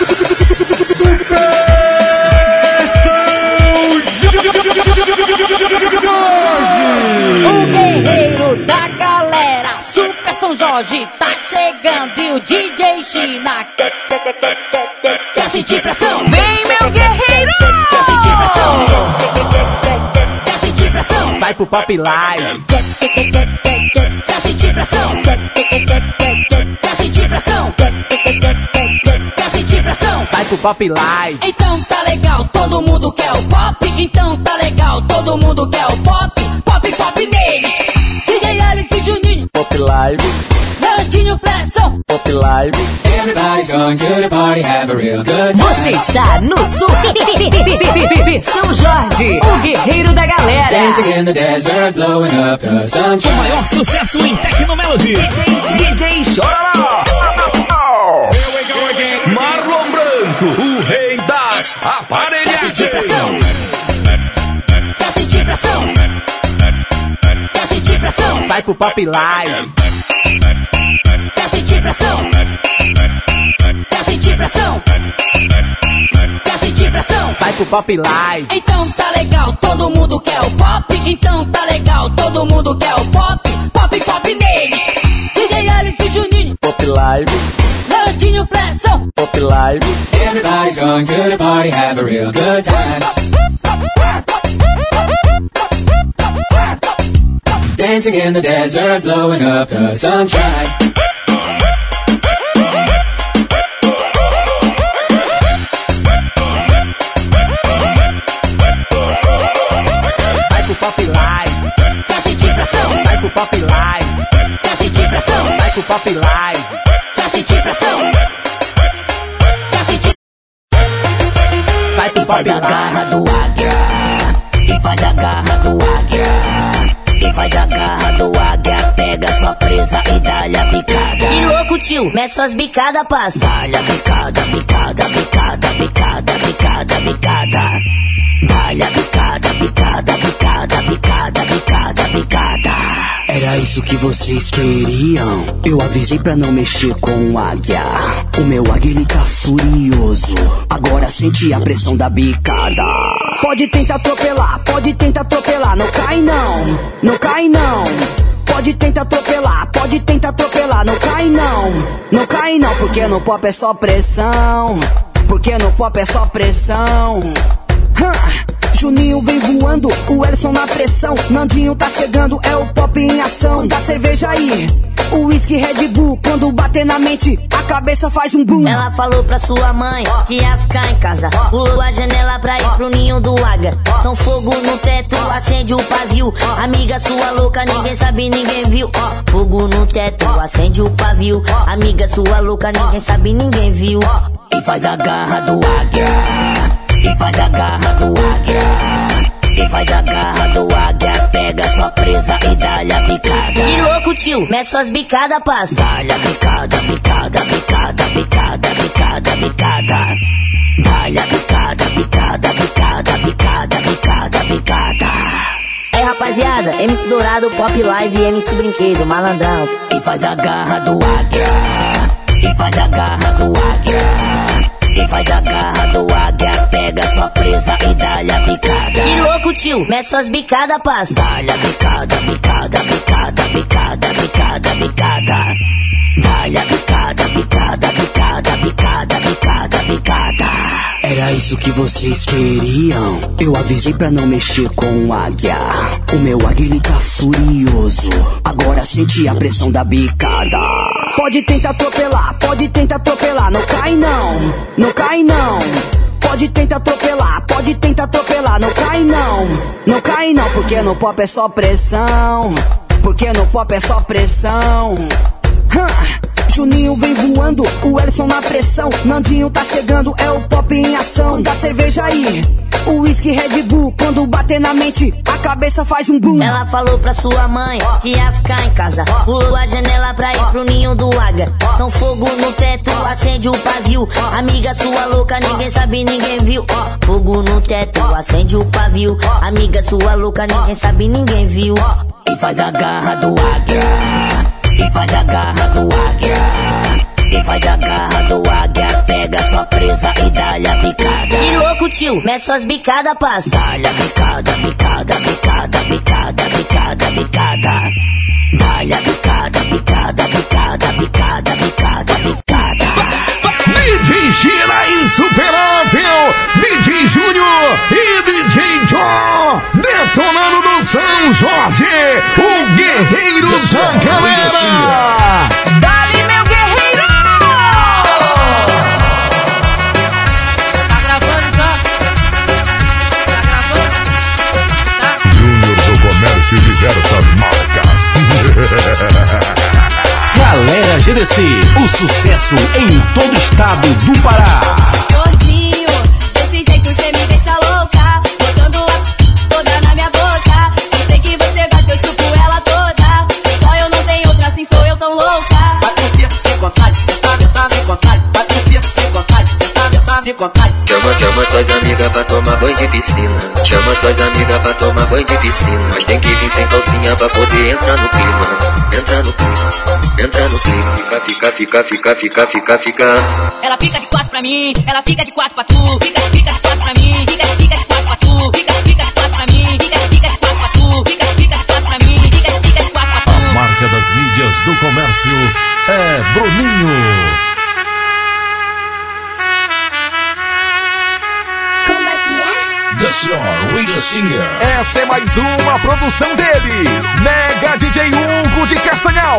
O guerreiro da galera, Super São Jorge, tá chegando e o DJ China. Quer sentir pressão? Vem, meu guerreiro! Quer sentir pressão? Quer sentir pressão? Vai pro Pop Live. Quer, sentir pressão? Quer sentir pressão? Pressão? Vai pro Pop Live. Então tá legal, todo mundo quer o pop. Então tá legal, todo mundo quer o pop. Pop, pop neles. DJ Alex e Juninho, Pop Live. Leandinho Pressão. Pop Live. Everybody's going to the party, have a real good time. Você está no Super São Jorge, o guerreiro da galera. Dancing in the desert, blowing up the O sunshine. maior sucesso em Tecnomelody. DJ, DJ Chororó. Marlon Branco, o rei das Quer sentir pressão? aparelhagens. Quer sentir pressão? Quer sentir pressão? Vai pro Pop Live. Quer sentir pressão? Quer sentir pressão? Quer sentir pressão? Vai pro Pop Live. Então tá legal, todo mundo quer o pop. Então tá legal, todo mundo quer o pop. Pop, pop neles. DJ Alex e Juninho, Pop Live. Leandinho Pressão. Pop Live. Everybody's going to the party, have a real good time. Dancing in the desert, blowing up the sunshine. Vai pro Pop Live. Quer sentir pressão? Vai pro Pop Live. Quer sentir pressão? Vai pro Pop Live. Pressão? Sentir Vai Pop Faz a garra do águia. E faz a garra do águia. E faz a garra do águia. Pega sua presa e dá-lhe a picada. Que louco, tio. Mete suas bicadas, passa. Dá-lhe a picada, picada, picada, picada, picada, picada. Dá-lhe a picada, picada, picada, picada, Era isso que vocês queriam. Eu avisei pra não mexer com o águia. O meu águia ele tá furioso. Agora sente a pressão da bicada. Pode tentar atropelar, pode tentar atropelar. Não cai não, não cai não. Pode tentar atropelar, pode tentar atropelar. Não cai não, não cai não. Porque no pop é só pressão. Porque no pop é só pressão. Hã? Juninho vem voando, o Elson na pressão. Nandinho tá chegando, é o pop em ação. Da cerveja aí, o whisky Red Bull. Quando bater na mente, a cabeça faz um boom. Ela falou pra sua mãe que ia ficar em casa. Pulou a janela pra ir pro ninho do águia. Então fogo no teto, acende o pavio. Amiga sua louca, ninguém sabe, ninguém viu. Fogo no teto, acende o pavio. Amiga sua louca, ninguém sabe, ninguém viu. E faz a garra do águia. E faz a garra do águia. E faz a garra do águia. Pega sua presa e dá-lhe a picada. Que louco, tio. Mete suas bicadas, passa. Dá-lhe a picada, picada, picada, picada, picada, picada. Dá-lhe a picada, picada, picada, picada, picada, picada. É rapaziada, MC Dourado, Pop Live e MC Brinquedo, malandrão. E faz a garra do águia. E faz a garra do águia. E faz a garra do águia. Pega sua presa e dá-lhe a picada. Que louco, tio. Mete suas bicadas, passa. Dá-lhe a picada, picada, picada, picada, picada, picada. Dá-lhe a picada, picada, picada, picada, picada, picada. Era isso que vocês queriam. Eu avisei pra não mexer com o águia. O meu águia ele tá furioso. Agora sente a pressão da bicada. Pode tentar atropelar, pode tentar atropelar. Não cai não, não cai não. Pode tentar atropelar, pode tentar atropelar. Não cai não, não cai não. Porque no pop é só pressão. Porque no pop é só pressão. Hã? Juninho vem voando, o Elson na pressão. Nandinho tá chegando, é o pop em ação. Da cerveja aí, o whisky Red Bull. Quando bater na mente, a cabeça faz um boom. Ela falou pra sua mãe que ia ficar em casa. Pulou a janela pra ir pro ninho do águia. Então fogo no teto, acende o pavio. Amiga sua louca, ninguém sabe, ninguém viu. Fogo no teto, acende o pavio. Amiga sua louca, ninguém sabe, ninguém viu. E faz a garra do águia. E faz a garra do águia. quem faz a garra do águia, pega sua presa e dá-lhe a picada. Que louco, tio, mete suas bicadas, passa. Dá-lhe a picada, picada, picada, picada, picada, picada. Dá-lhe a picada, picada, picada, picada, picada, picada. DJ China Insuperável, guerreiro da galera. Dali, meu guerreiro! Tá gravando, tá? Tá gravando? Júnior do Comércio e diversas marcas. Galera GDC, o sucesso em todo o estado do Pará. Chama, chama suas amigas pra tomar banho de piscina. Chama suas amigas pra tomar banho de piscina. Mas tem que vir sem calcinha pra poder entrar no clima. Entrar no clima, entrar no clima. Fica, fica, fica, fica, fica, fica, fica. Ela fica de quatro pra mim, ela fica de quatro pra tu. Fica, fica de quatro pra mim, fica, fica de quatro pra tu. Fica, fica de quatro pra mim, fica, fica de quatro pra tu. Fica, fica de quatro pra mim, fica, fica de quatro pra tu. Marca das mídias do comércio é Bruninho. Singer. Essa é mais uma produção dele, Mega DJ Hugo de Castanhal.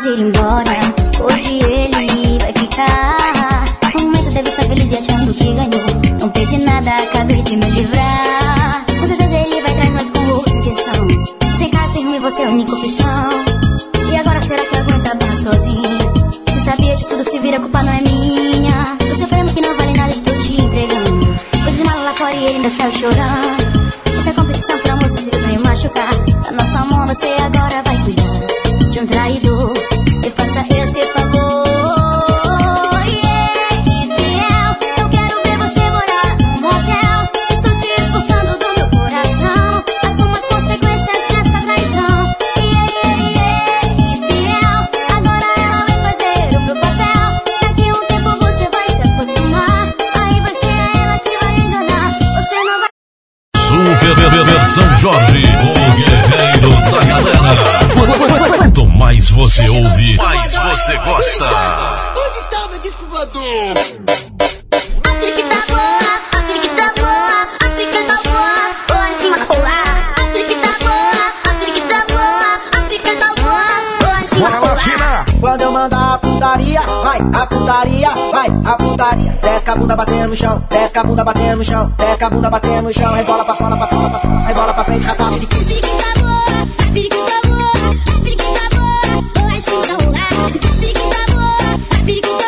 de ir embora. Hoje ele vai ficar. um momento deve estar feliz e achando que ganhou. Não perdi nada, acabei de me livrar. a bunda batendo no chão, desce a bunda batendo no chão, desce a bunda batendo no chão, rebola pra fora, pra fora, pra fora, rebola pra frente, rata, periquita. Periquita boa, periquita boa, periquita boa, boa. Tá periquita boa, periquita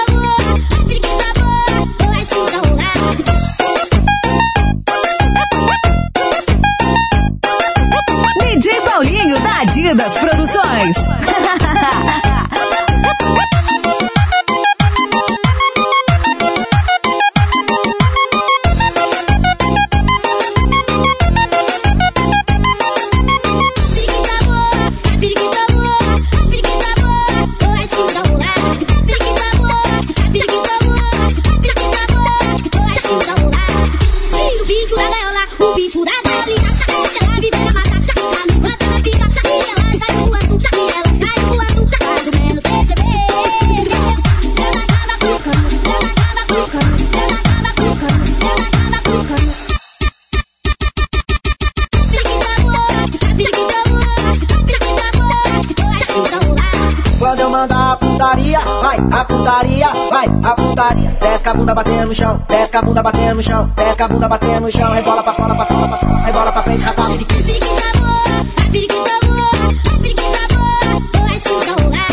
vai a putaria. Desce a bunda batendo no chão, desce com a bunda batendo no chão, desce com a bunda batendo no chão. Rebola pra fora, pra fora, pra fora, rebola pra frente, rapaz. Periquita boa, periquita boa, periquita boa, eu acho que eu lá.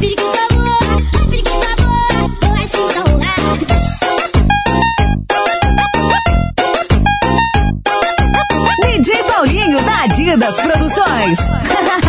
Periquita boa, é então é. periquita boa. É então DJ Paulinho da Adidas Produções.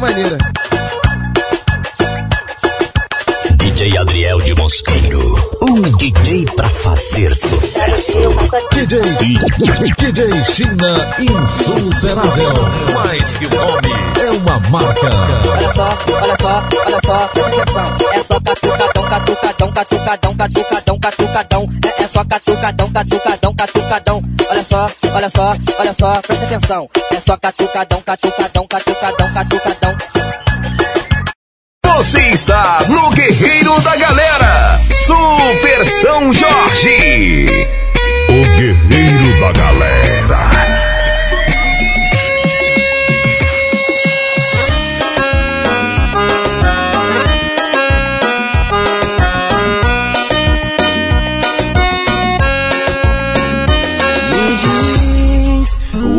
maneira. DJ Adriel de Mosqueiro, um DJ pra fazer sucesso. DJ, DJ China insuperável. Mais que nome, é uma marca. Olha só, olha só, olha só, presta atenção. É só catucadão, catucadão, catucadão, catucadão, catucadão. É, é só catucadão, catucadão, catucadão. Olha só, olha só, olha só, presta atenção. É só catucadão, catucadão, catucadão, catucadão. Você está no Guerreiro da Galera, Super São Jorge. O Guerreiro da Galera.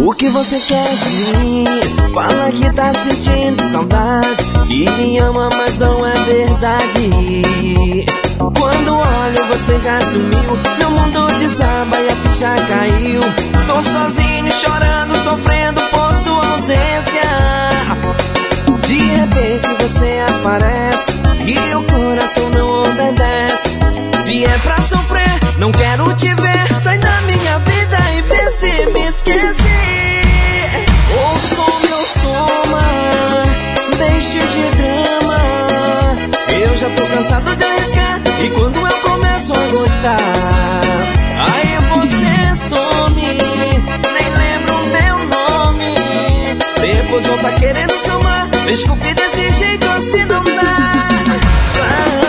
O que você quer de mim. Fala tá sentindo saudade. Que me ama, mas não é verdade. Quando olho, você já sumiu. Meu mundo desaba e a ficha caiu. Tô sozinho, chorando, sofrendo por sua ausência. De repente você aparece e o coração não obedece. Se é pra sofrer, não quero te ver. Sai da minha vida e vê se me esquece. De drama. Eu já tô cansado de arriscar. E quando eu começo a gostar, aí você some. Nem lembro o meu nome. Depois volta querendo somar. Desculpe desse jeito assim não dá. Pra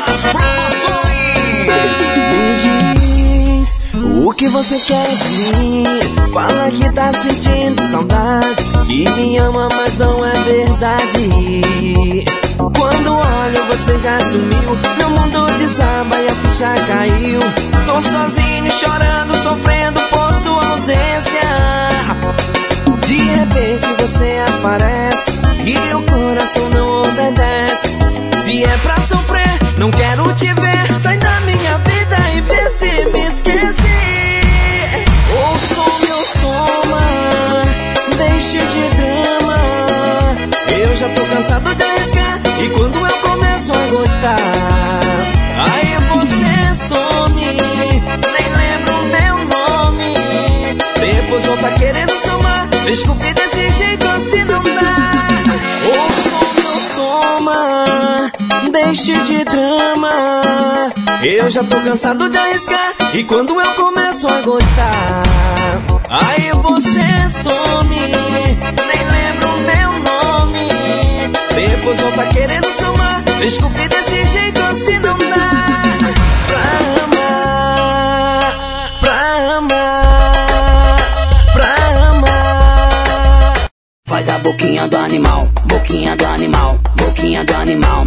das produções. Me diz o que você quer de mim. Fala que tá sentindo saudade. Que me ama, mas não é verdade. Quando olho, você já sumiu. Meu mundo desaba e a ficha caiu. Tô sozinho, chorando, sofrendo por sua ausência. De repente você aparece e o coração não obedece. Se é pra sofrer, não quero te ver. Sai da minha vida e vê se me esquece. Ouça o meu soma, deixe de drama. Eu já tô cansado de arriscar. E quando eu começo a gostar, aí você some. Nem lembro meu nome. Depois volta querendo somar. Desculpe desse jeito deixe de drama. Eu já tô cansado de arriscar. E quando eu começo a gostar, aí você some. Nem lembro o meu nome. Depois volta querendo somar. Desculpe desse jeito assim não dá. Pra amar, pra amar, pra amar. Faz a boquinha do animal, boquinha do animal, boquinha do animal.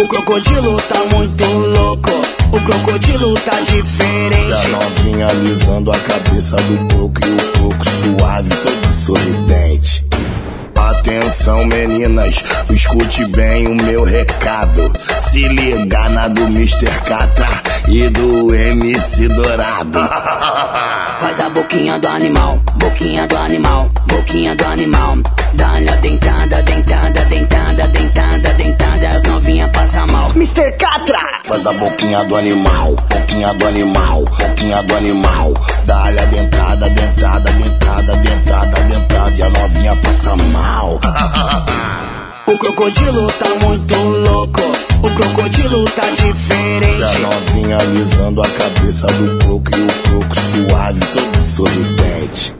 O crocodilo tá muito louco. O crocodilo tá diferente. novinha alisando a cabeça do coco e o coco suave, todo sorridente. Atenção meninas, escute bem o meu recado. Se liga na do Mr. Catra e do MC Dourado. Faz a boquinha do animal, boquinha do animal, boquinha do animal. Dá-lhe a dentada, dentada, dentada, dentada, dentada. As novinhas passam mal. Mr. Catra! Faz a boquinha do animal, boquinha do animal, boquinha do animal. Dá-lhe a dentada, dentada, dentada, dentada, dentada. E a novinha passa mal. O crocodilo tá muito louco. O crocodilo tá diferente. novinha alisando a cabeça do coco e o coco suave, todo sorridente.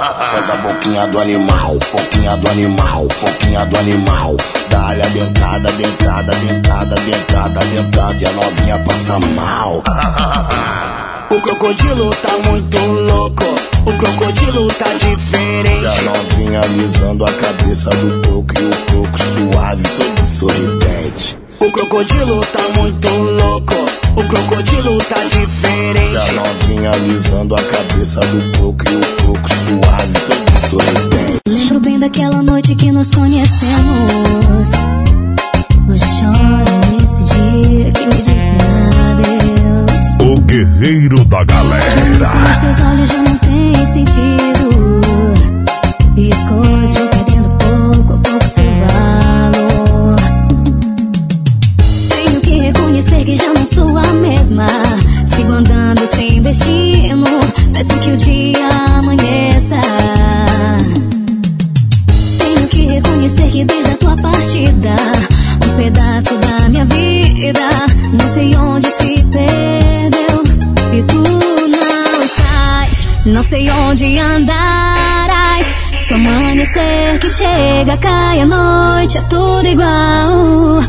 Faz a boquinha do animal, boquinha do animal, boquinha do animal. Dá-lhe a dentada, dentada, dentada, dentada, dentada. E a novinha passa mal. O crocodilo tá muito louco, o crocodilo tá E a diferente. novinha alisando a cabeça do coco e o coco suave, todo sorridente. O crocodilo tá muito louco, o crocodilo tá E a diferente. novinha alisando a cabeça do coco e o coco suave, todo sorridente. Lembro bem daquela noite que nos conhecemos. Hoje choro nesse dia que me disse adeus. O guerreiro da Os galera. teus olhos já não têm sentido. E as coisas sou a mesma. Sigo andando sem destino. Peço que o dia amanheça. Tenho que reconhecer que desde a tua partida, um pedaço da minha vida, não sei onde se perdeu. E tu não estás, não sei onde andarás. Só amanhecer que chega, cai a noite, é tudo igual.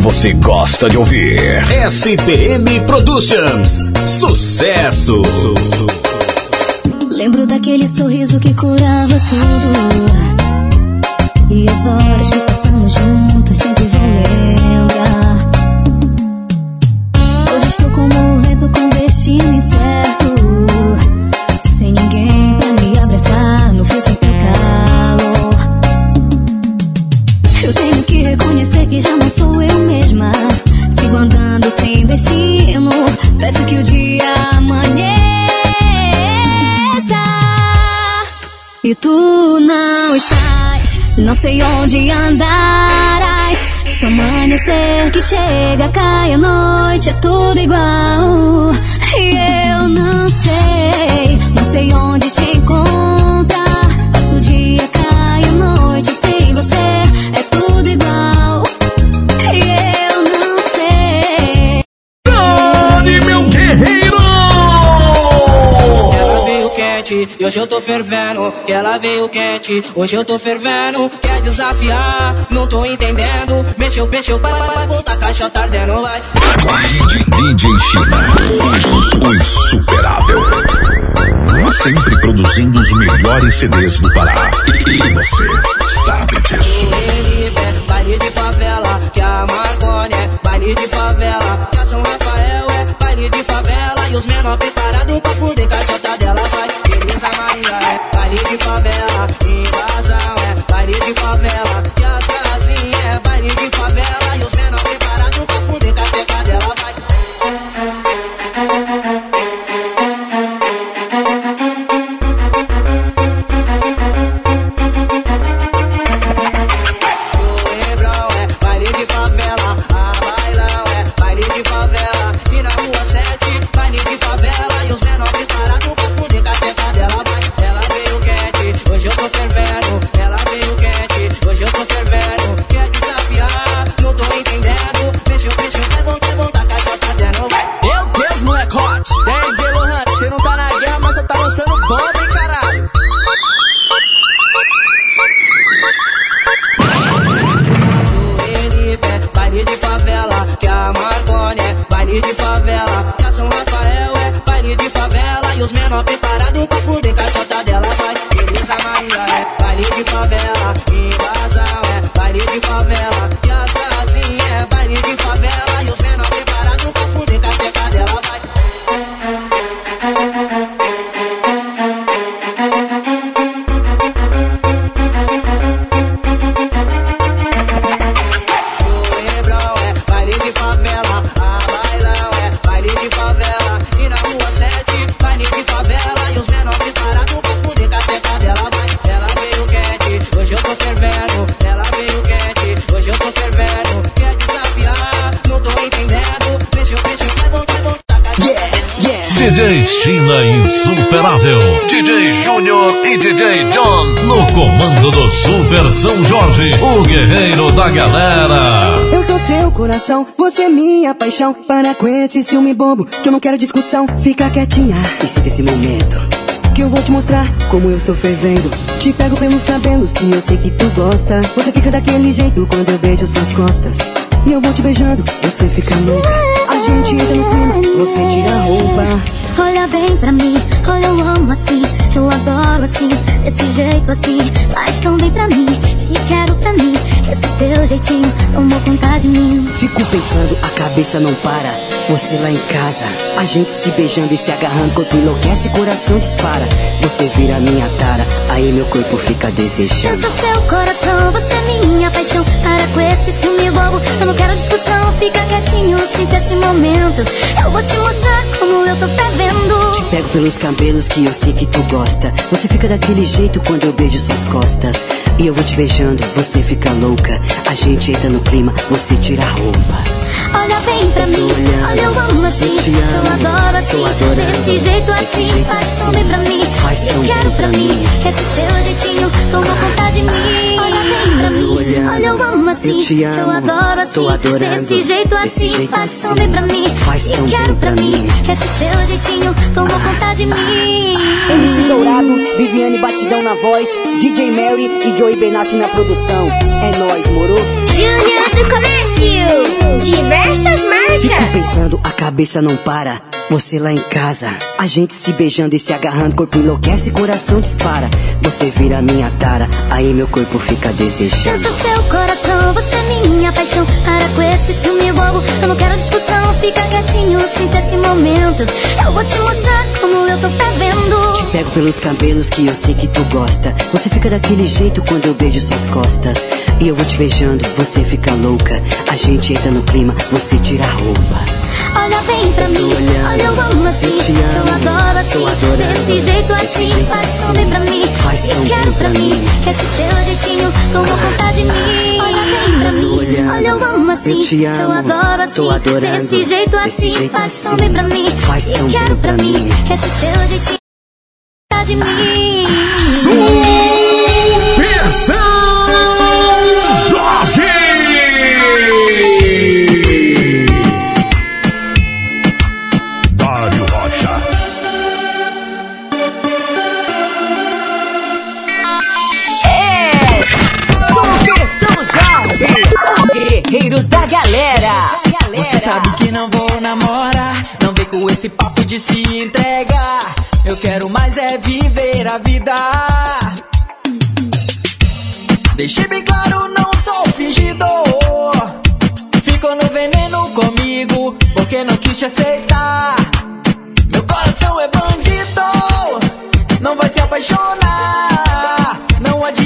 Você gosta de ouvir. SPM Productions, sucesso. Lembro daquele sorriso que curava tudo. E as horas que passamos amanhecer que chega, cai a noite, é tudo igual. E eu não sei, não sei onde te encontrar. Passa o dia, cai a noite sem você, é tudo igual. E eu não sei. Dani, meu guerreiro! Ela veio quente, e hoje eu tô fervendo. Que ela veio quente, hoje eu tô fervendo. Quer desafiar, não tô entendendo. Mexeu, mexeu, para, para, volta, caixa tá ardendo, vai. DJ China. O insuperável. Sempre produzindo os melhores CDs do Pará. E você sabe disso. Baile de favela, que a Marconi é baile de favela, que a São Rafael baile de favela, e os menor preparados pra fuder caixota dela vai. Elisa Maria é baile de favela, invasão é baile de favela, que a Casinha de favela e os esse ciúme bobo, que eu não quero discussão. Fica quietinha e sinta esse momento. Que eu vou te mostrar como eu estou fervendo. Te pego pelos cabelos que eu sei que tu gosta. Você fica daquele jeito quando eu beijo suas costas. E eu vou te beijando, você fica louca. A gente entra no clima, você tira a roupa. Olha bem pra mim, olha eu amo assim, eu adoro assim, desse jeito assim, faz tão bem pra mim, te quero pra mim, esse teu jeitinho tomou conta de mim. Fico pensando, a cabeça não para. Você lá em casa, a gente se beijando e se agarrando, corpo enlouquece, coração dispara. Você vira minha tara, aí meu corpo fica desejando. sou seu coração, você é minha paixão. Para com esse ciúme bobo, eu não quero discussão. Fica quietinho, sinta esse momento. Eu vou te mostrar como eu tô fervendo. Pego pelos cabelos que eu sei que tu gosta. Você fica daquele jeito quando eu beijo suas costas. E eu vou te beijando, você fica louca. A gente entra no clima, você tira a roupa. Olha bem pra mim, olha eu amo assim, Eu eu adoro assim, desse jeito assim, jeito faz tão assim, pra mim, faz tão quero pra mim, mim. esse teu jeitinho tomou conta de mim. Olha bem pra mim, olhando, olha eu amo assim, eu te amo, adoro assim, adorando. desse jeito assim, jeito faz tão assim, pra mim, faz tão quero pra mim, mim. esse teu jeitinho conta de mim. MC Dourado, Viviane Batidão na voz, DJ Mary e Joey Benassi na produção. É nóis, moro? Júnior do Comércio, diversas Fico marcas. pensando, a cabeça não para. Você lá em casa, a gente se beijando e se agarrando, corpo enlouquece, coração dispara. Você vira minha tara, aí meu corpo fica Eu desejando. sou seu coração, você é minha paixão. Para com esse ciúme bobo, eu não quero discussão. Fica quietinho, sinta esse momento. Eu vou te mostrar como eu tô fervendo. Pego pelos cabelos que eu sei que tu gosta. Você fica daquele jeito quando eu beijo suas costas. E eu vou te beijando, você fica louca. A gente entra no clima, você tira a roupa. Olha bem pra mim, olha eu amo assim, Eu te amo, eu adoro assim, adorando. desse jeito Desse assim, jeito faz tão assim, bem pra mim, faz tão quero bem pra mim, mim. esse teu jeitinho tomou conta de mim. Olha bem pra mim, olhando, olha eu amo assim, eu te amo, eu adoro assim, adorando. desse jeito Desse assim, jeito faz tão assim, bem pra mim, faz tão quero bem pra mim, mim. esse teu jeitinho conta de mim. Versão o guerreiro da galera. Você sabe que não vou namorar. Não vem com esse papo de se entregar. Eu quero mais é viver a vida. Deixei bem claro, não sou fingidor. Ficou no veneno comigo, porque não quis te aceitar. Meu coração é bandido, não vai se apaixonar. Não adianta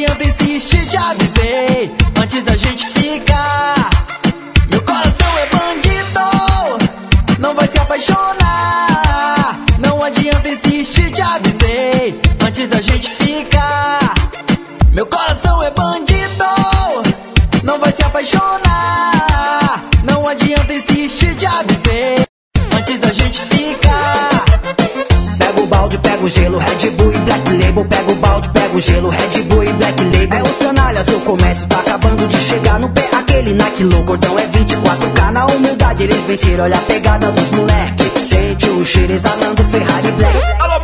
o balde, pega o gelo, Red Bull e Black Label. Pega o balde, pega o gelo, Red Bull e Black Label. É os canalhas, o comércio tá acabando de chegar no pé. Aquele Nike low, cordão é 24K. Na humildade eles venceram, olha a pegada dos moleque. Sente o cheiro exalando Ferrari Black. Alô!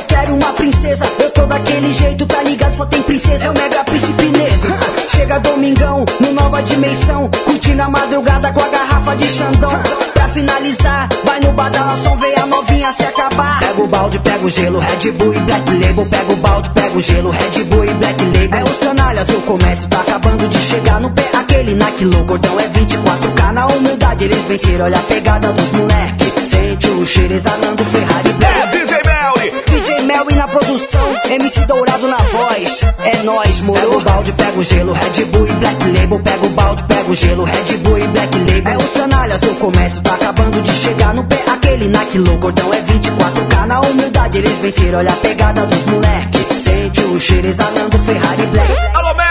quero uma princesa, eu tô daquele jeito, tá ligado? Só tem princesa, é o mega príncipe negro. Chega domingão, no nova dimensão, curtindo a madrugada com a garrafa de Xandão. Pra finalizar, vai no badalação, vê a novinha se acabar. Pega o balde, pega o gelo, Red Bull e Black Label. Pega o balde, pega o gelo, Red Bull e Black Label. É os canalhas, o comércio tá acabando de chegar no pé. Aquele Nike low, cordão é 24K. Na humildade eles venceram, olha a pegada dos moleque. Sente o cheiro exalando Ferrari Black. É DJ Melly! DJ Melly na produção, MC Dourado na voz. É nóis, moro. Pega o balde, pega o gelo, Red Bull e Black Label. Pega o balde, pega o gelo, Red Bull e Black Label. É os canalhas, o comércio tá acabando de chegar no pé. Aquele Nike low, cordão é 24K. Na humildade eles venceram, olha a pegada dos moleque. Sente o cheiro exalando Ferrari Black. Alô, Melri!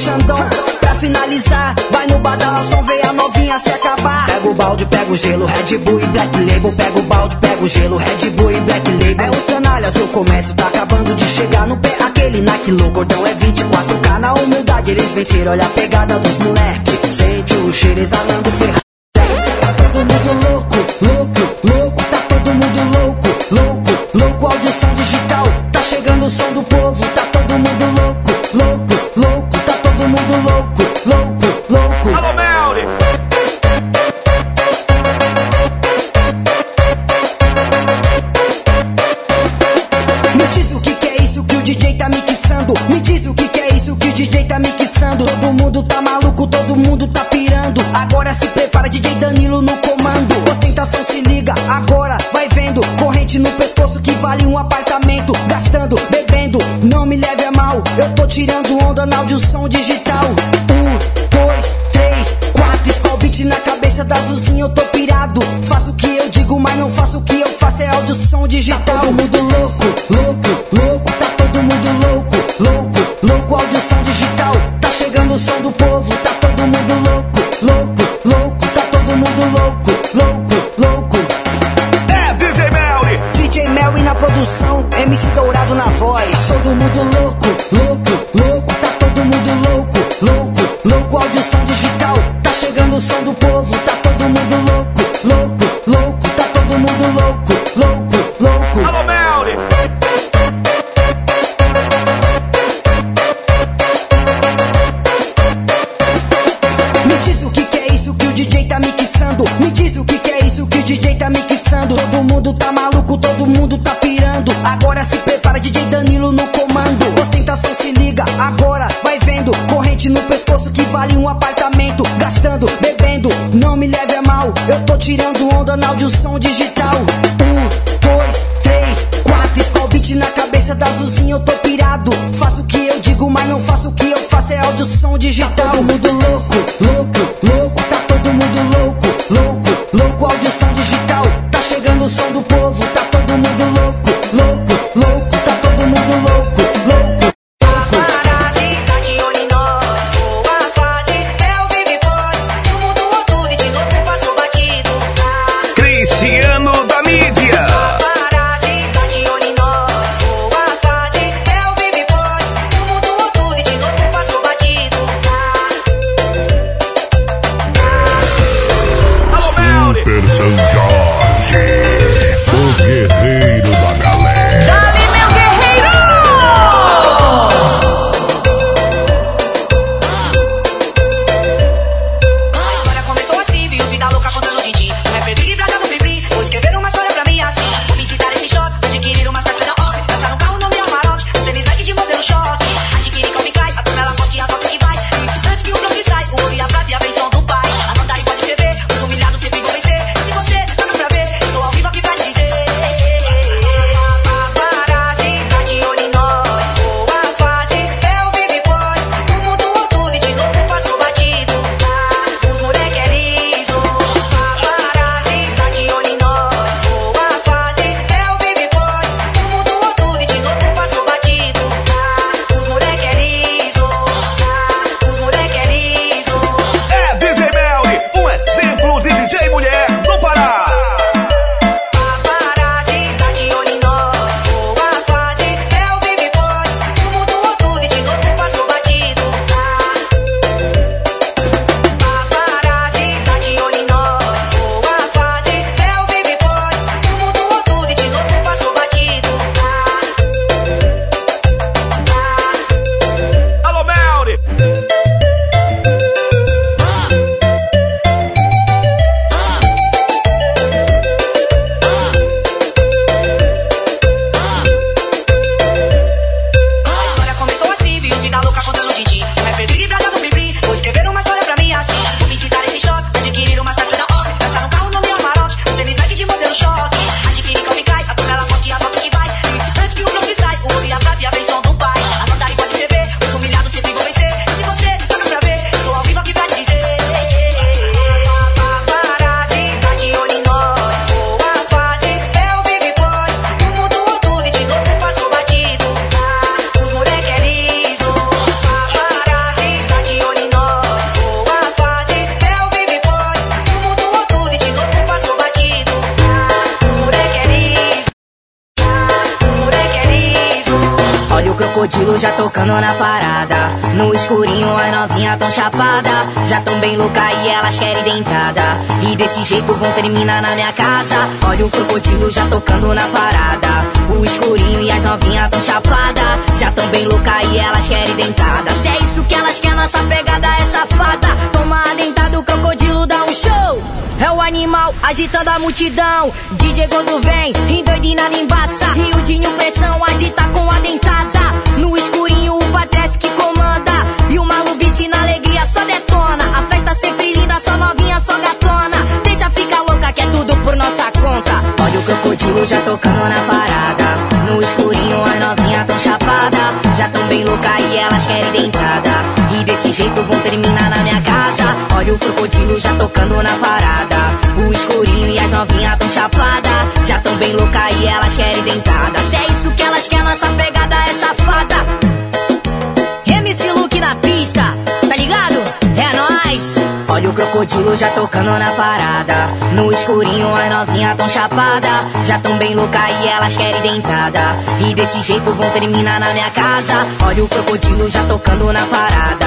Xandão. Pra finalizar, vai no badalação, vê a novinha se acabar. Pega o balde, pega o gelo, Red Bull e Black Label. Pega o balde, pega o gelo, Red Bull e Black Label. É os canalhas, o comércio tá acabando de chegar no pé. Aquele Nike low, cordão é 24K. Na humildade eles venceram, olha a pegada dos moleque. Sente o cheiro exalando Ferrari. Tá todo mundo louco, louco, louco. Tá todo mundo louco, louco, louco. Audição digital, tá chegando o som do povo. Agora se prepara, DJ Danilo no comando. Ostentação se liga, agora vai vendo. Corrente no pescoço que vale um apartamento. Gastando, bebendo, não me leve a mal. Eu tô tirando onda na áudio som digital. Um, dois, três, quatro. Skull beat na cabeça da Zuzinha, eu tô pirado. Faço o que eu digo, mas não faço o que eu faço. É áudio som digital. Tá todo mundo louco, louco, louco. Tá todo mundo louco, louco, louco. Áudio som digital. Tá chegando o som do povo. Já tocando na parada. No escurinho as novinha tão chapada. Já tão bem louca e elas querem dentada. E desse jeito vão terminar na minha casa. Olha o crocodilo já tocando na parada. O escurinho e as novinha tão chapada. Já tão bem louca e elas querem dentada. Se é isso que elas querem, nossa pegada é safada. Toma a dentada, o crocodilo dá um show. É o animal agitando a multidão. DJ quando vem, endoidinado embaça. E o Dinho pressão agita com a dentada. No escurinho o Patrese que comanda. E o Malu Beat na alegria só detona. A festa sempre linda, só novinha, só gatona. Deixa ficar louca que é tudo por nossa conta. Olha o crocodilo já tocando na parada. No escurinho as novinhas tão chapada. Já tão bem louca e elas querem dentada. E desse jeito vão terminar na minha casa. Olha o crocodilo já tocando na parada. O escurinho e as novinhas tão chapada. Já tão bem louca e elas querem dentada. Se é isso que elas querem, pegada é crocodilo já tocando na parada. No escurinho as novinhas tão chapada. Já tão bem louca e elas querem dentada. E desse jeito vão terminar na minha casa. Olha o crocodilo já tocando na parada.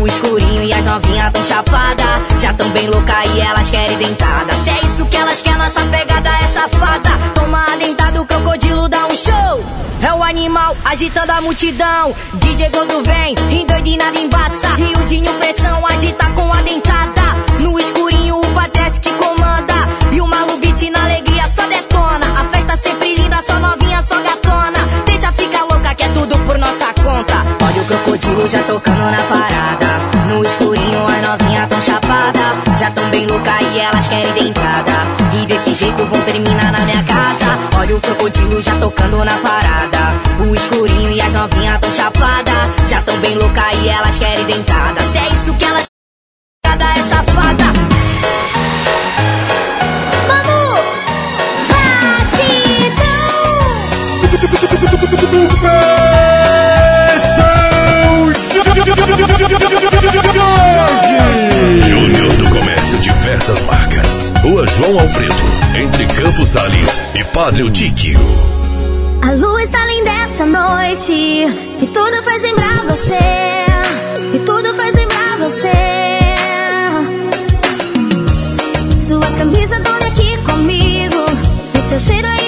O escurinho e as novinhas tão chapada. Já tão bem louca e elas querem dentada. Se é isso que elas querem, nossa pegada é safada. Toma a dentada, o crocodilo dá um show. É o animal agitando a multidão. DJ quando vem, endoidinado embaça. E o Dinho pressão agita com a dentada. No escurinho o Patrese que comanda. E o Malu Beat na alegria só detona. A festa sempre linda, só novinha, só gatona. Deixa ficar louca que é tudo por nossa conta. Olha o crocodilo já tocando na parada. No escurinho as novinha tão chapada. Já tão bem louca e elas querem dentada. E desse jeito vão terminar na minha. Olha o crocodilo já tocando na parada. O escurinho e as novinha tão chapada. Já tão bem louca e elas querem dentada. Se é isso que elas cada é safada. Vamos! Júnior do Comércio Diversas Marcas. Rua João Alfredo, entre Campos Sales e Padre Eudíquio. A lua está linda essa noite E tudo faz lembrar você E tudo faz lembrar você Sua camisa dorme aqui comigo E seu cheiro ainda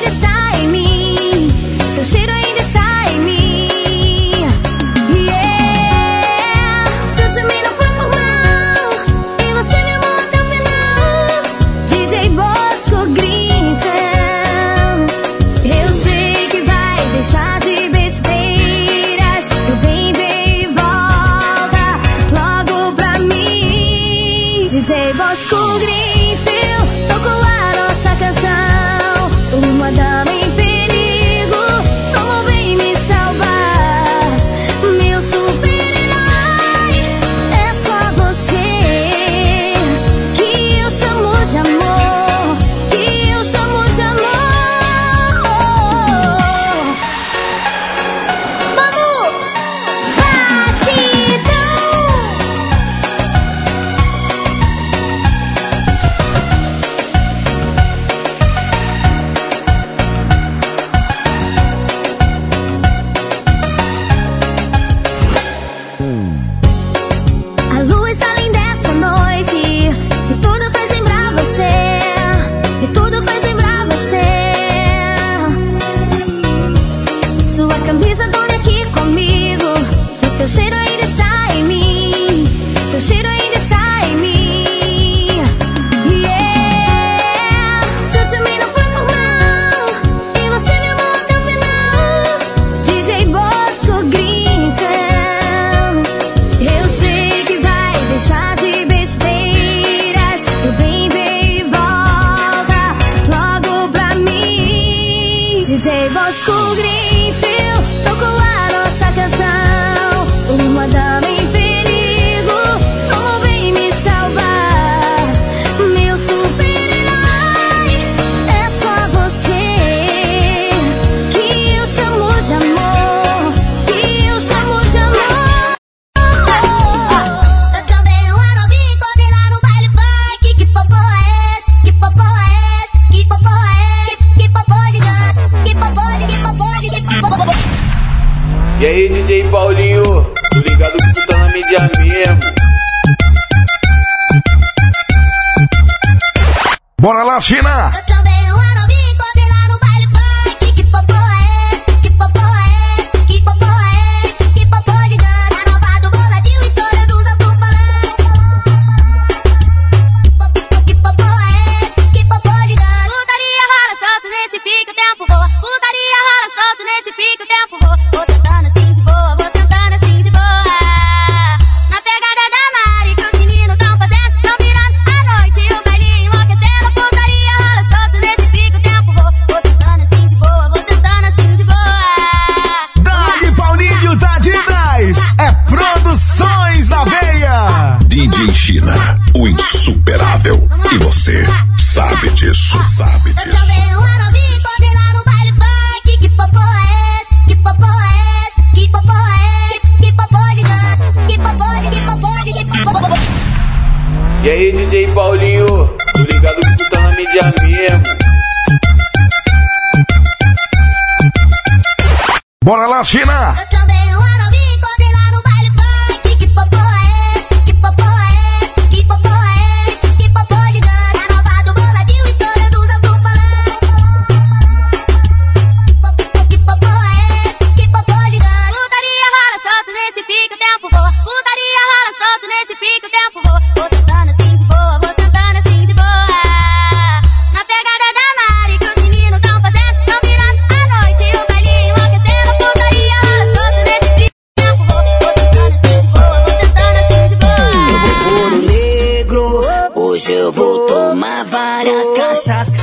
Dicevo scugri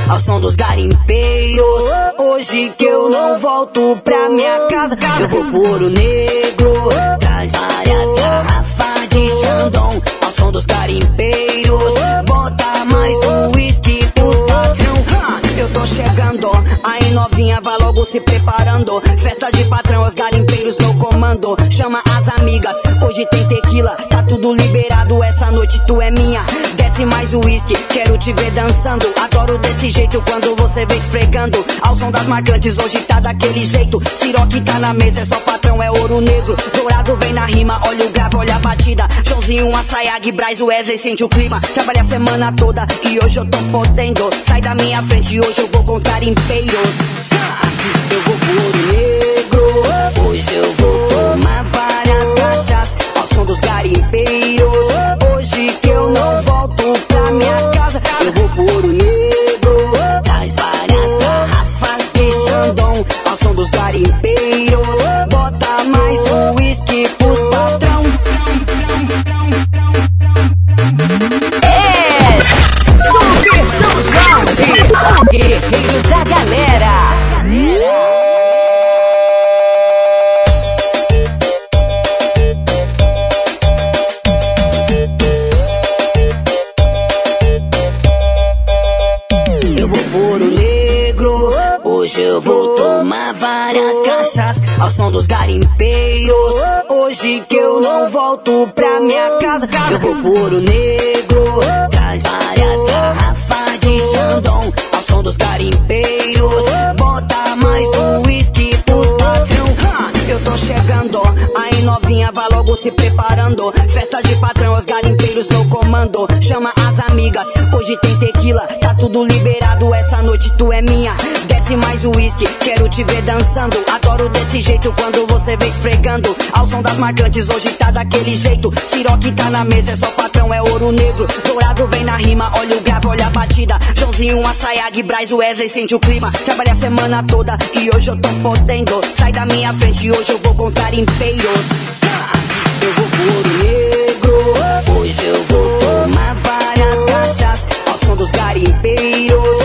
ao som dos garimpeiros. Hoje que eu não volto pra minha casa, eu vou pro ouro negro. Traz várias garrafas de Xandão ao som dos garimpeiros. Bota mais uísque pros patrão. Eu tô chegando, aí novinha vai logo se preparando. Festa de patrão, os garimpeiros no comando. Chama te ver dançando. Adoro desse jeito quando você vem esfregando. Ao som das marcantes, hoje tá daquele jeito. Siroque tá na mesa, é só patrão, é ouro negro. Dourado vem na rima, olha o grave, olha a batida. Joãozinho, uma Sayag, Braz, Wesley, sente o clima. Trabalha a semana toda e hoje eu tô podendo. Sai da minha frente, hoje eu vou com os garimpeiros. Eu vou pro ouro negro, hoje eu vou dos garimpeiros, hoje que eu não volto pra minha casa. Eu vou pro ouro negro, traz várias garrafas de Xandão. Ao som dos garimpeiros, bota mais um whisky pros patrão. É Super São Jorge, o guerreiro da hoje eu vou tomar várias caixas ao som dos garimpeiros. Hoje que eu não volto pra minha casa, eu vou pro ouro negro, traz várias garrafas de Xandão ao som dos garimpeiros. Bota mais whisky pros patrão. Eu tô chegando, aí novinha vai logo se preparando. Festa de patrão, os garimpeiros no comando. Chama as amigas, hoje tem tequila, tá tudo liberado. Essa noite tu é minha. Desce mais o whisky, quero te ver dançando. Adoro desse jeito quando você vem esfregando. Ao som das marcantes, hoje tá daquele jeito. Siroque tá na mesa, é só patrão, é ouro negro. Dourado vem na rima, olha o grave, olha a batida. Joãozinho, uma Sayag, Braz, Wesley, sente o clima. Trabalha a semana toda e hoje eu tô podendo. Sai da minha frente, hoje eu vou com os garimpeiros. Eu vou negro, hoje eu vou tomar várias caixas. Ao som dos garimpeiros,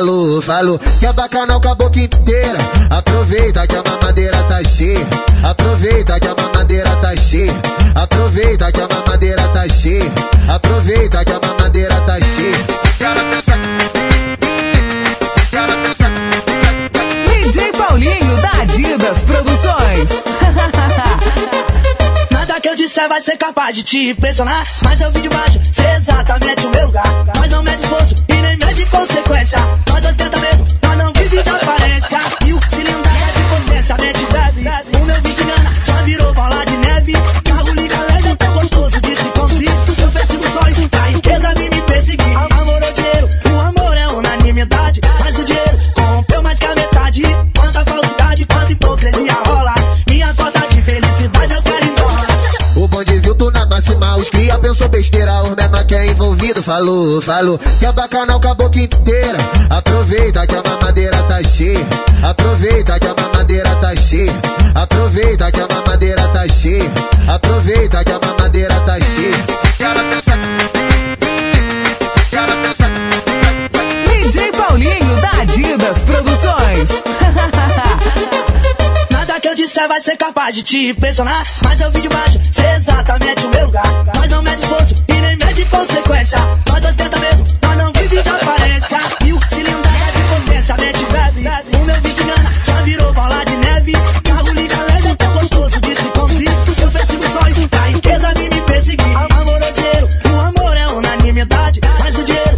falou, falou que bacanal com a boca inteira. Aproveita que a mamadeira tá cheia, aproveita que a mamadeira tá cheia, aproveita que a mamadeira tá cheia, aproveita que a mamadeira tá cheia. DJ Paulinho da Adidas Produções. Disser vai ser capaz de te impressionar. Mas eu vim de baixo, sei exatamente o meu lugar. Nós não mede esforço e nem mede consequência. Nós ostenta mesmo, nós não vive de aparência. E o cilindrada de potência, mete febre. O meu vice já virou bola de neve. Pensou besteira, os menor que é envolvido falou, falou que é bacanal com a boca inteira. Aproveita que a mamadeira tá cheia, aproveita que a mamadeira tá cheia, aproveita que a mamadeira tá cheia, aproveita que a mamadeira tá cheia. DJ Paulinho da Adidas Produções. Disser vai ser capaz de te impressionar. Mas eu vim de baixo, sei exatamente o meu lugar. Nós não mede esforço e nem mede consequência. Nós ostenta mesmo, nós não vive de aparência. E o cilindrada de potência, mete febre. O meu vice engana, já virou bola de neve. Carro liga leve, tão gostoso de se conduzir. Eu persigo só e a riqueza de me perseguir. Amor ou dinheiro, o amor é unanimidade. Mas o dinheiro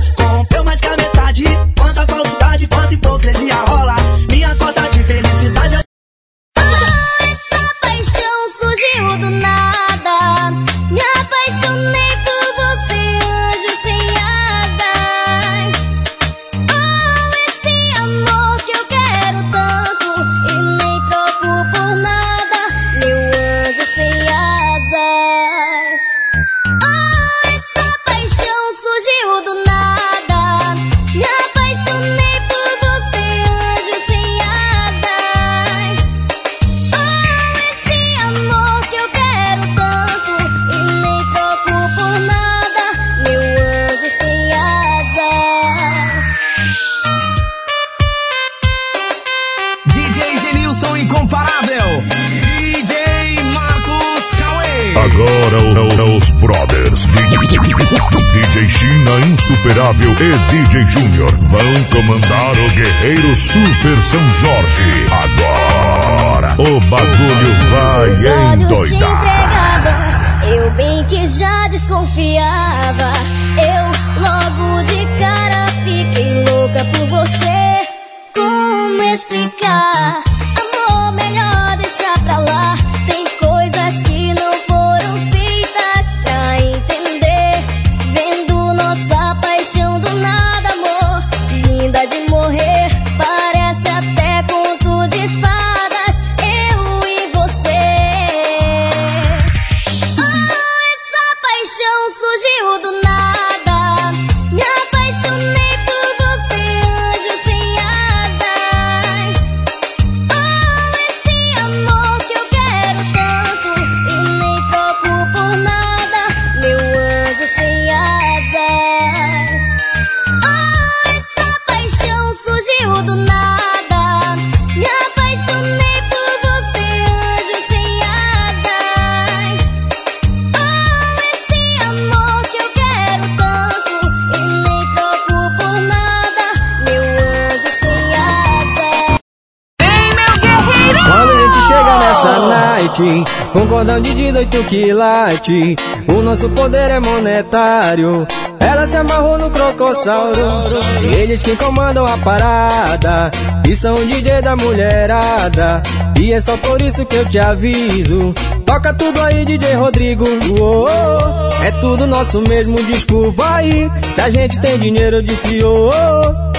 Super São Jorge. Agora o bagulho vai endoidar. De 18 quilates, o nosso poder é monetário. Ela se amarrou no crocossauro, e eles que comandam a parada, e são o DJ da mulherada. E é só por isso que eu te aviso. Toca tudo aí, DJ Rodrigo. Uô, é tudo nosso mesmo, desculpa aí. Se a gente tem dinheiro, eu disse ô.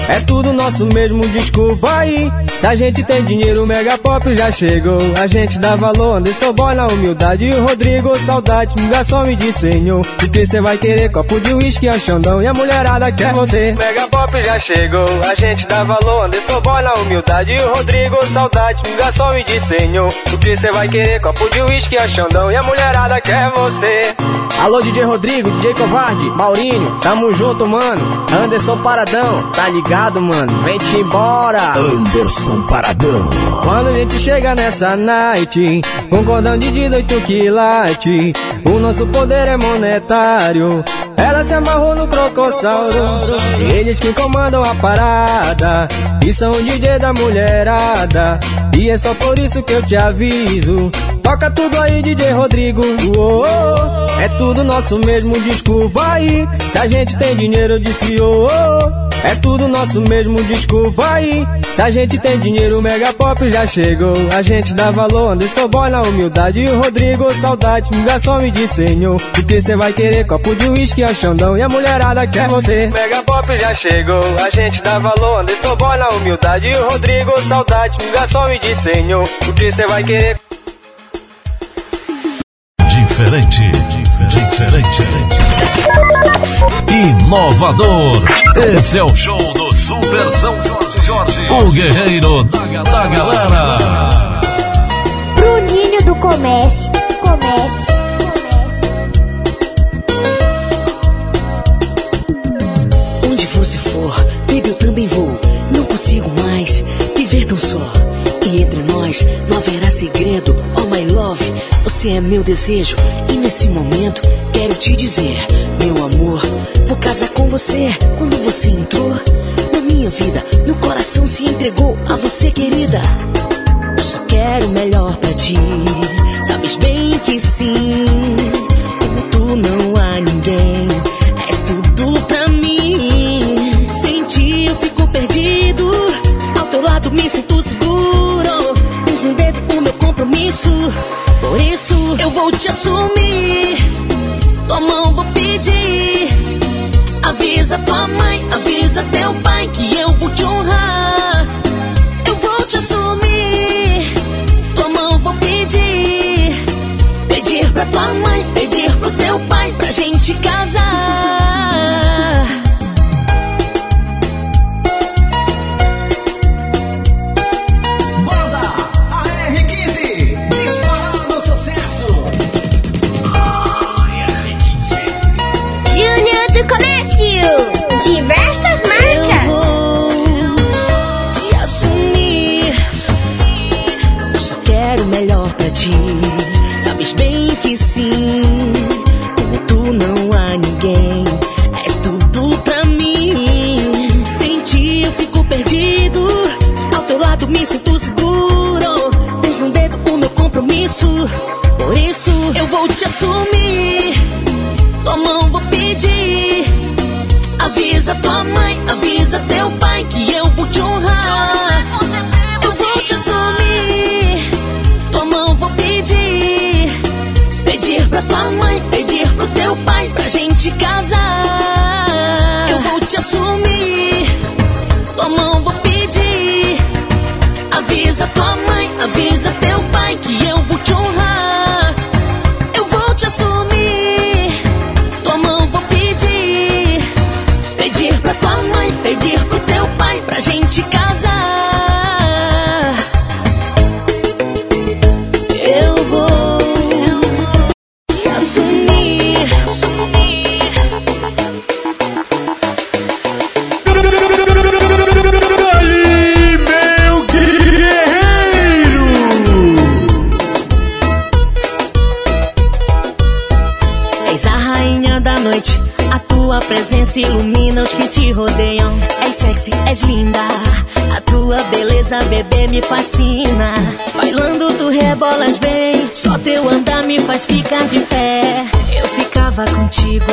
É tudo nosso mesmo, desculpa aí. Se a gente tem dinheiro, o Mega Pop já chegou. A gente dá valor, Anderson Boy na humildade. Rodrigo, saudade, um garçom me disse, senhor. De que cê vai querer copo de uísque, Xandão E a mulherada quer você. Mega Pop já chegou. A gente dá valor, Anderson Boy na humildade. E o Rodrigo, saudade, um garçom me disse, senhor. Do que cê vai querer copo de uísque, Xandão E a mulherada quer você. Alô, DJ Rodrigo, DJ Covarde, Maurinho, tamo junto, mano. Anderson Paradão, tá ligado, mano? Vem-te embora. Anderson Paradão. Quando a gente chega nessa night, com cordão de 18 quilates, o nosso poder é monetário. Ela se amarrou no crocossauro. Eles que comandam a parada. E são o DJ da mulherada. E é só por isso que eu te aviso. Toca tudo aí, DJ Rodrigo. Oh, oh. É tudo nosso mesmo, desculpa aí. Se a gente tem dinheiro, eu disse oh, oh. É tudo nosso mesmo, desculpa aí. Se a gente tem dinheiro, o Mega Pop já chegou. A gente dá valor, Anderson Boy na humildade. E o Rodrigo, saudade, um garçom me senhor. Porque cê vai querer copo de uísque, Xandão. E a mulherada quer você. Mega Pop já chegou. A gente dá valor, Anderson Boy na humildade. E o Rodrigo, saudade, um garçom me senhor. Porque cê vai querer. Diferente, diferente, inovador. Esse é o show do Super São Jorge, o guerreiro da, da galera. Bruninho do Comércio, Comércio. Onde você for, baby, eu também vou. Não consigo mais viver tão só. E entre nós não haverá segredo. Você é meu desejo. E nesse momento quero te dizer, meu amor, vou casar com você. Quando você entrou na minha vida, meu coração se entregou a você, querida. Eu só quero o melhor pra ti. Sabes bem que sim. Te assumir. Tua mão vou pedir. Avisa tua mãe, avisa teu pai que eu vou te honrar. Eu vou te assumir. Tua mão vou pedir. Pedir pra tua mãe, pedir pro teu pai pra gente eu vou rainha da noite, a tua presença ilumina os que te rodeiam. És sexy, és linda, a tua beleza, bebê, me fascina. Bailando tu rebolas bem, só teu andar me faz ficar de pé. Eu ficava contigo,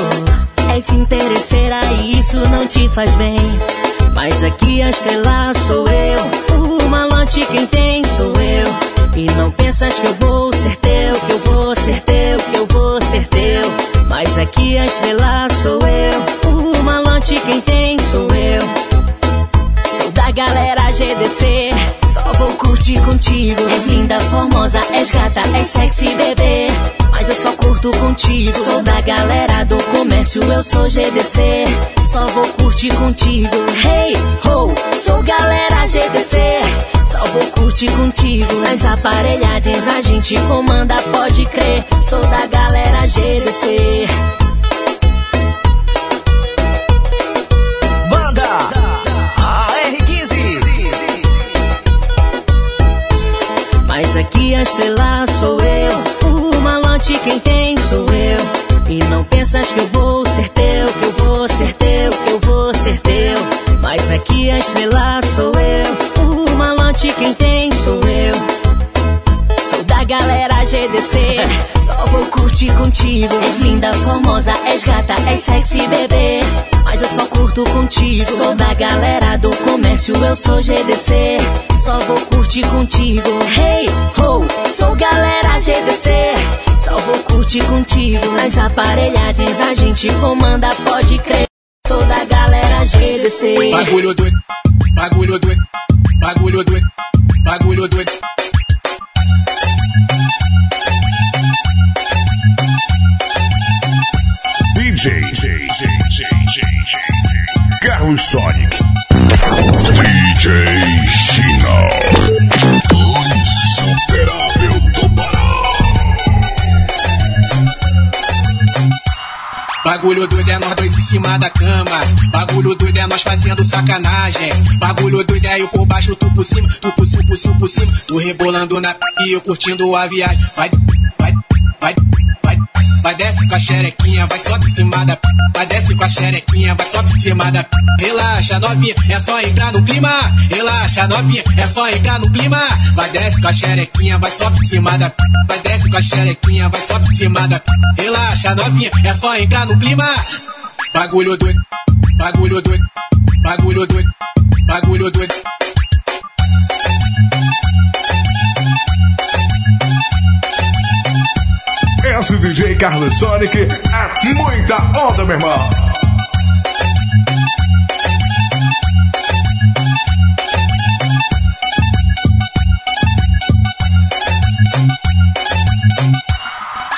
és interesseira e isso não te faz bem. Mas aqui a estrela sou eu, o malote quem tem sou eu. E não pensas que eu vou ser teu, que eu vou ser teu, que eu vou ser teu. Mas aqui a estrela sou eu, o malote quem tem sou eu. Da galera GDC. Só vou curtir contigo. És linda, formosa, és gata, és sexy, bebê. Mas eu só curto contigo. Sou da galera do comércio, eu sou GDC. Só vou curtir contigo. Hey, ho, sou galera GDC. Só vou curtir contigo. Nas aparelhagens a gente comanda, pode crer. Sou da galera GDC. Mas aqui a estrela sou eu. O malante quem tem sou eu. E não pensas que eu vou ser teu, que eu vou ser teu, que eu vou ser teu. Mas aqui a estrela sou eu. O malante quem tem sou eu. Só vou curtir contigo. És linda, formosa, és gata, és sexy, bebê. Mas eu só curto contigo. Sou da galera do comércio, eu sou GDC. Só vou curtir contigo. Hey, ho, sou galera GDC. Só vou curtir contigo. Nas aparelhagens a gente comanda, pode crer. Sou da galera GDC. Bagulho doido, bagulho doido, bagulho doido, bagulho doido. Carlos Sonic DJ China insuperável do Bagulho doido é nós dois em cima da cama. Bagulho doido é nós fazendo sacanagem. Bagulho doido é eu por baixo, tu por cima, tu por cima, por cima, por cima. Tu rebolando na p e eu curtindo a viagem. Vai, vai. Desce com a xerequinha, vai só por cima da. Vai desce com a xerequinha, vai só por cima da. Relaxa, novinha, é só entrar no clima. Relaxa, novinha, é só entrar no clima. Vai desce com a xerequinha, vai só por cima da. Vai desce com a xerequinha, vai só por cima da. Relaxa, novinha, é só entrar no clima. Bagulho doido, bagulho doido, bagulho doido, bagulho doido. Esse DJ Carlos Sonic é muita onda, meu irmão.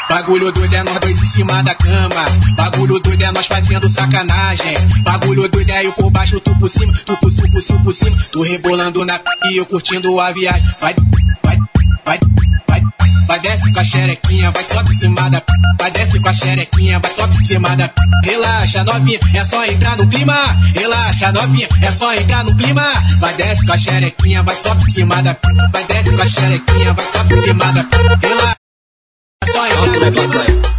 Bagulho doido é nós dois em cima da cama. Bagulho doido é nós fazendo sacanagem. Bagulho doido é eu por baixo, tu por cima, tu por cima, por cima, por cima. Tu rebolando na p e eu curtindo a viagem. Vai, vai, vai, vai. Vai desce com a xerequinha, vai só por cima da p. Vai desce com a xerequinha, vai só por cima da p. Relaxa, novinha, é só entrar no clima. Relaxa, novinha, é só entrar no clima. Vai desce com a xerequinha, vai só por cima da p. Vai desce com a xerequinha, vai só por cima da p. Relaxa, é só entrar no clima.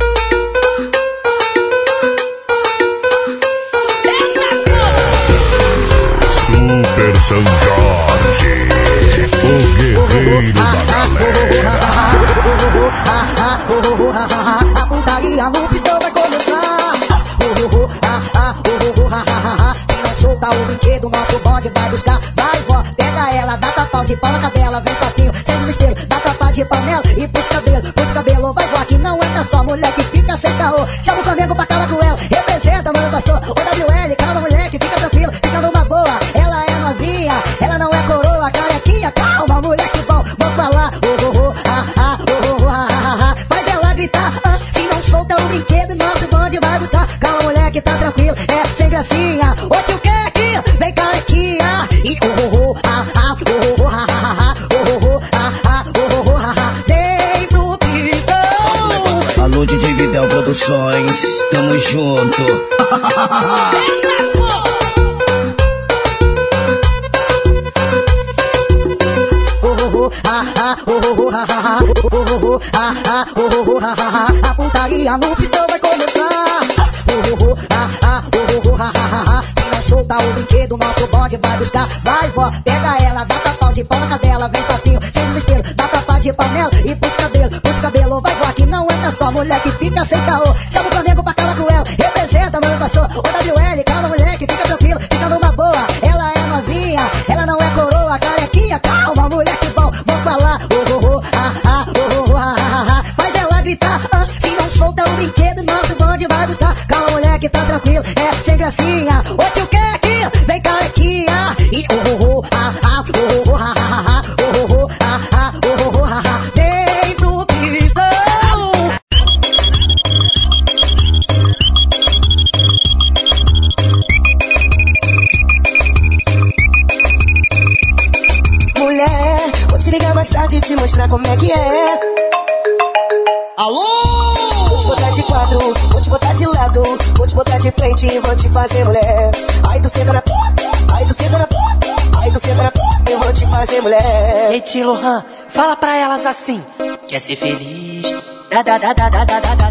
Super São Jorge, o guerreiro da galera. A putaria no pistão vai começar. Se não soltar o brinquedo, nosso bonde vai buscar. Vai, vó, pega ela, dá tapau de pau na cadela, vem sapinho, sem desespero, dá tapa de panela e puxa cabelo, puxa cabelo, vai, vó, que não entra só mulher que fica sem caô. Chama o Flamengo pra cala gracinha. Ô tio Keck, vem carequinha. E oh, oh, oh, ah, ah, oh, oh, ah, ah, ah, oh, oh, ah, ah, oh, oh, ah, ah. Vem pro pistão. Alô, DJ Videl Produções, tamo junto. A putaria no pistão vai começar. Se não soltar o brinquedo, nosso bonde vai buscar. Vai, vó, pega ela, dá tapau de pau na cadela, vem sapinho, sem desespero, dá tapa de panela e puxa cabelo, puxa cabelo, vai, vó, que não entra só mulher que fica sem caô. Chama o Flamengo pra cala com ela, representa, mano, pastor. O WL, tranquilo, é sem gracinha. Tia fala pra elas assim: Quer ser feliz? Da, da, da, da, da, da, da.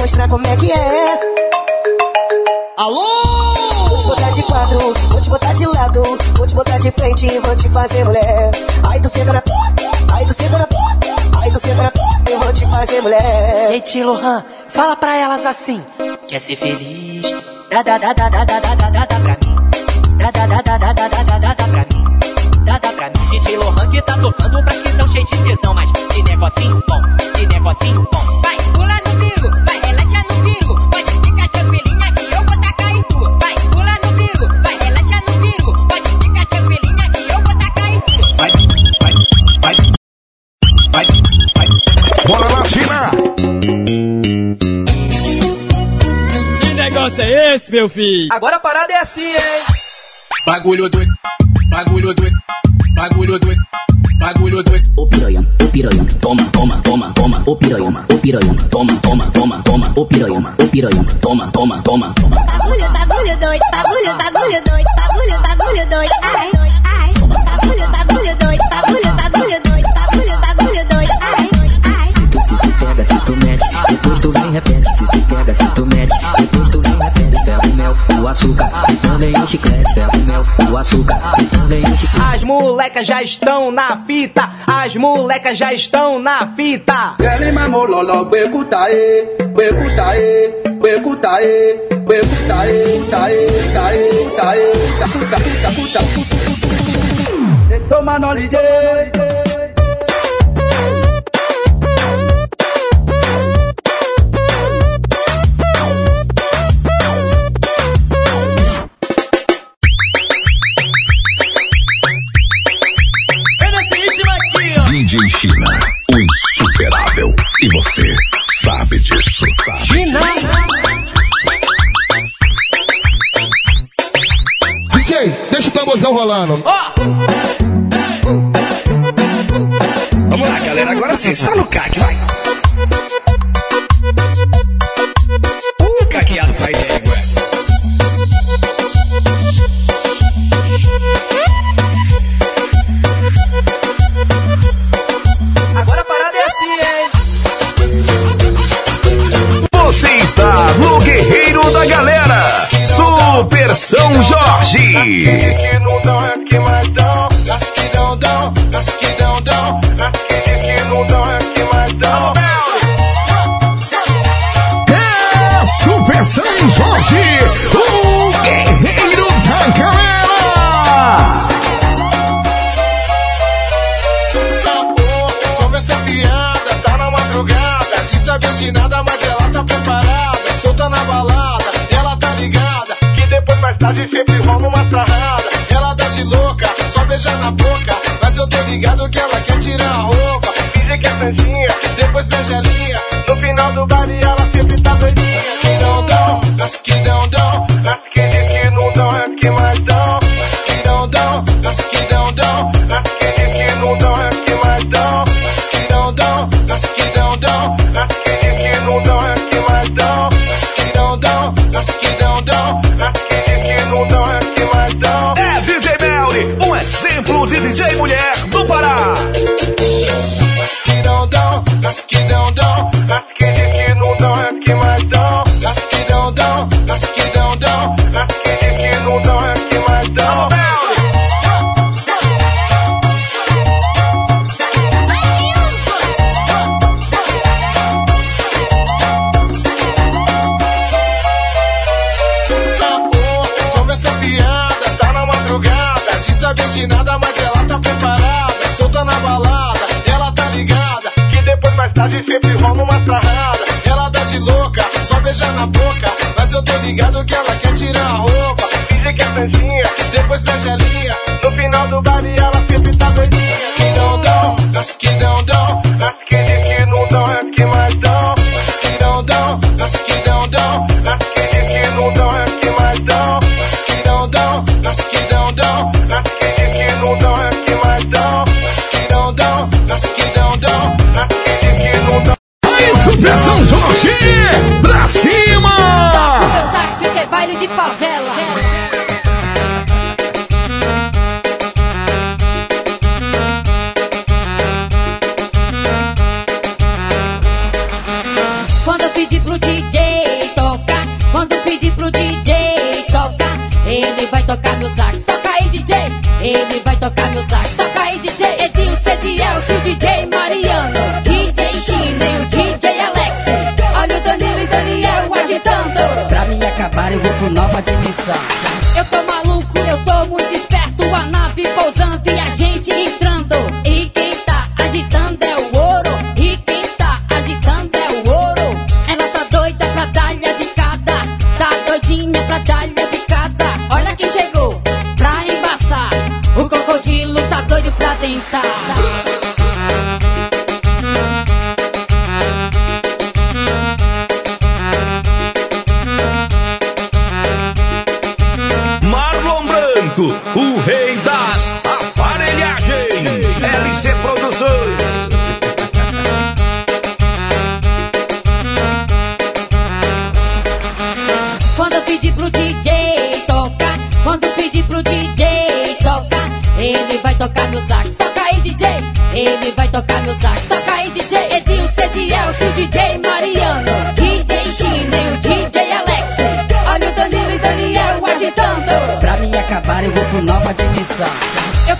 mostrar como é que é. Alô! Vou te botar de quatro, vou te botar de lado, vou te botar de frente e vou te fazer mulher. Ai, tu senta na ai, tu senta na ai, tu senta na eu vou te fazer mulher. Ei, Tilohan, fala pra elas assim: quer ser feliz? Da, da, da, da, da, da, da, da. meu filho. Agora a parada é assim, hein? Bagulho doido, bagulho doido, bagulho doido. Bagulho doido. Ô piranha, ô piranha, toma, toma, toma, toma. Ô piranha, ô piranha, toma, toma, toma, toma. Ô piranha, ô piranha, toma, toma, toma. Bagulho, bagulho doido, bagulho, bagulho doido, bagulho, bagulho doido. o açúcar e também o chiclete. Pega o mel, o açúcar e também o chiclete. As molecas já estão na fita, as molecas já estão na fita. Ele mamou loló, becutaê, becutaê, becutaê, becutaê, cutaê, cutaê, cutaê, cutaê, cutaê, cutaê, cutaê, cutaê, cutaê, cutaê, cutaê, cutaê, DJ China, o insuperável. E você sabe disso. Sabe China! DJ, deixa o tamborzão rolando. Oh. Vamos lá, galera. Agora sim, só no CAC. aqui. nova dimensão. Eu Para eu vou pro nova dimensão. Eu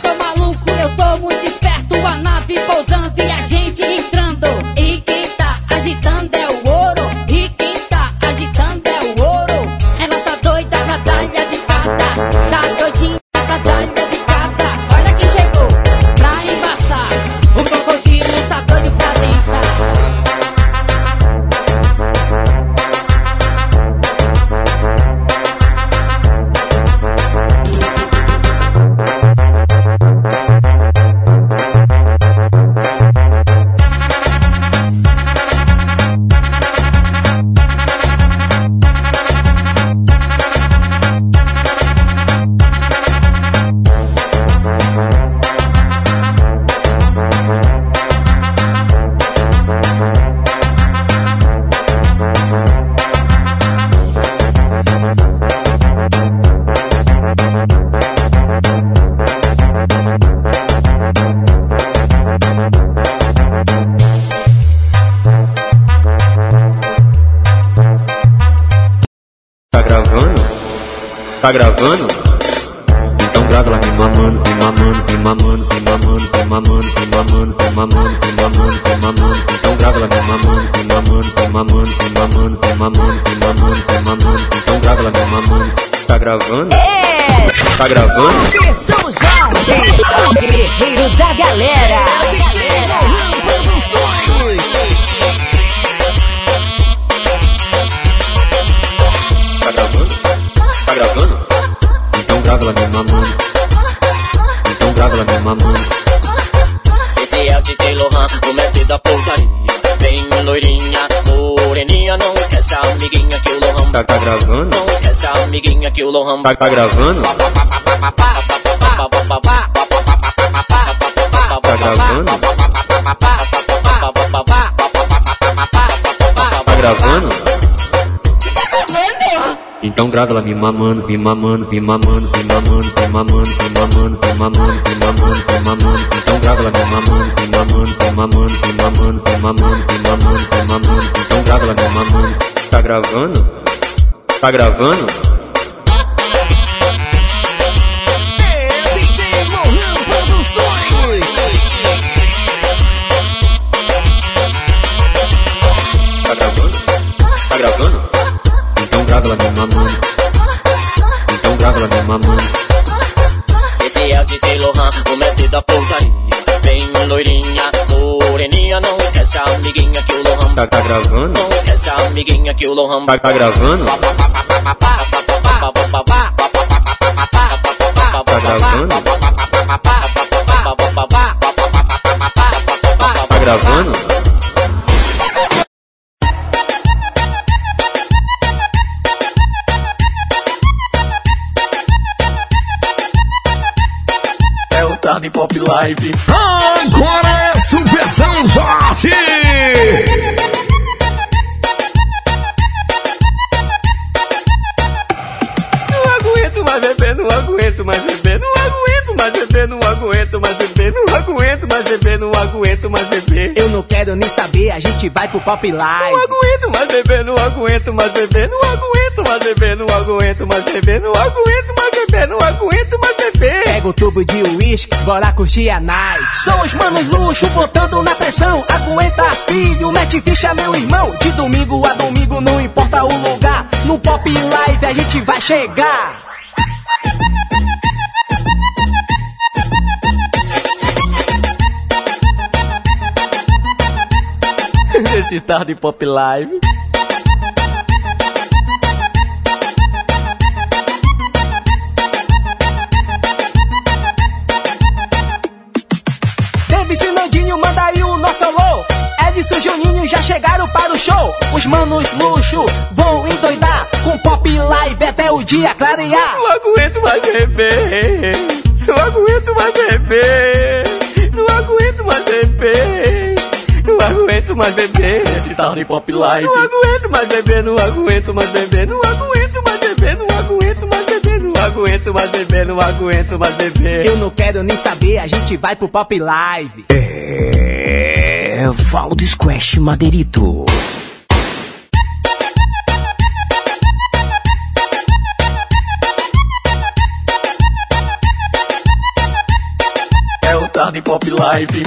madrugada ela me mamando, me mamando, me mamando, me mamando, me mamando, me mamando, me mamando, me mamando, me mamando. Então grava ela me mamando, me mamando, me mamando, me mamando, me mamando, me mamando, me mamando. Então grava ela me mamando. Tá gravando? Tá gravando? Atenção já, o guerreiro da galera. Tá gravando? Tá gravando? Então grava ela me mamando palavra. Esse é o DJ Lohan, o mestre da portaria. Vem, loirinha, moreninha, não esquece a amiguinha que o Lohan tá, tá gravando. Não esquece a amiguinha que o Lohan tá, tá gravando. Tá, tá gravando? Tá gravando? Tá, tá então grava ela me mamando, me mamando, me mamando, me mamando, me mamando, me mamando, me mamando, me mamando, me mamando. Então grava ela me mamando, me mamando, me mamando, me mamando, me mamando, me mamando, me mamando. Então grava ela me mamando. Tá gravando? Tá gravando? grava ela vem mamando. Então grava ela vem mamando. Esse é o DJ Lohan, o mestre da portaria. Vem loirinha, moreninha, não esquece a amiguinha que o Lohan tá, tá gravando. Não esquece a amiguinha que o Lohan tá, tá gravando. Tá gravando? Tá gravando? Tarde Pop Live. Agora é Super São Jorge! Não aguento mais beber, não aguento mais beber, não aguento mais beber, não aguento mais beber, não aguento mais beber, não aguento mais beber. Eu não quero nem saber, a gente vai pro Pop Live. Não aguento mais beber, não aguento mais beber, não aguento mais beber, não aguento mais beber, não aguento mais beber, não aguento mais Pega o tubo de uísque, bora curtir a night. São os manos luxo, botando na pressão. Aguenta, filho, mete ficha, meu irmão. De domingo a domingo, não importa o lugar. No Pop Live a gente vai chegar. Esse tarde Pop Live. E Juninho já chegaram para o show. Os manos luxo vão endoidar com pop live até o dia clarear. Não aguento mais beber. Não aguento mais beber. Não aguento mais beber. Não aguento mais beber. Esse tal de pop live. Não aguento mais beber. Não aguento mais beber. Não aguento mais beber. Não aguento mais beber. Não aguento mais beber. Não aguento mais beber. Eu não quero nem saber. A gente vai pro pop live. É. Valdo Squash Madeirito. É o tarde pop live.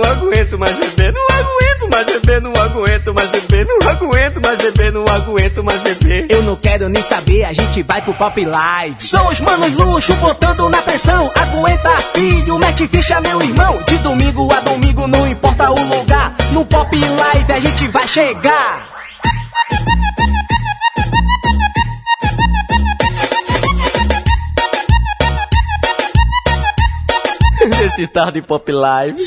Não aguento mais beber, não aguento mais beber, não aguento mais beber, não aguento mais beber, não aguento mais beber. Eu não quero nem saber, a gente vai pro pop live. São os manos luxo, botando na pressão. Aguenta, filho, mete ficha, meu irmão. De domingo a domingo, não importa o lugar. No pop live a gente vai chegar. Esse tarde pop live.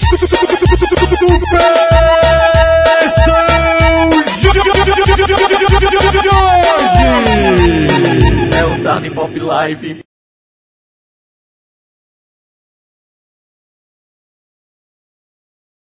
É o tarde pop live.